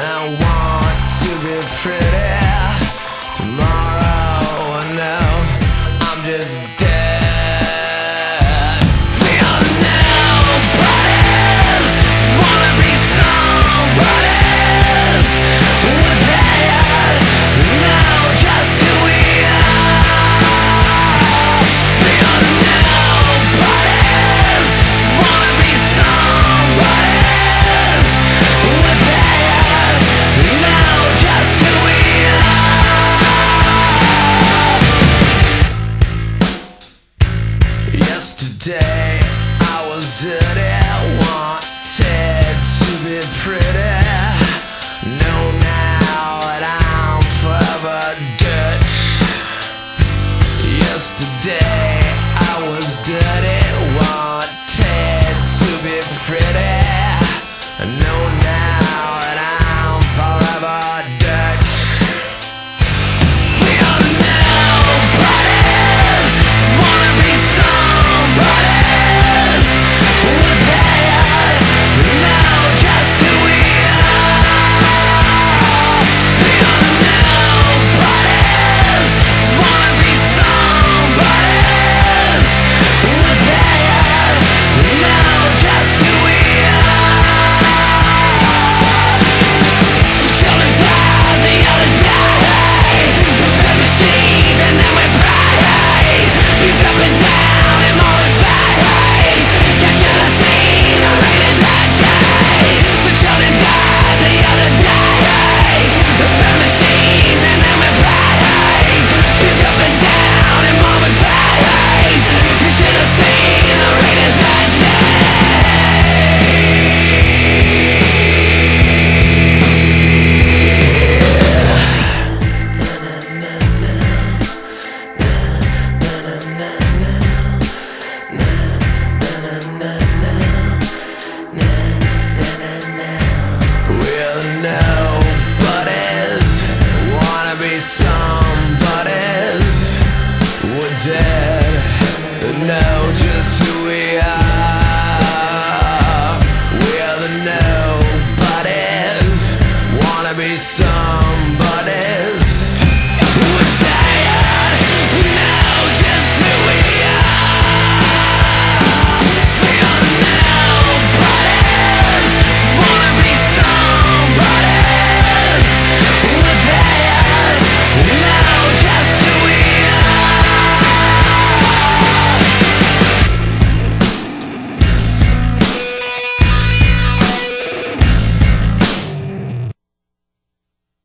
I want to be free. I was dirty with nobodies. Wanna be somebodies. We're dead know just who we are. We're the nobodies. Wanna be.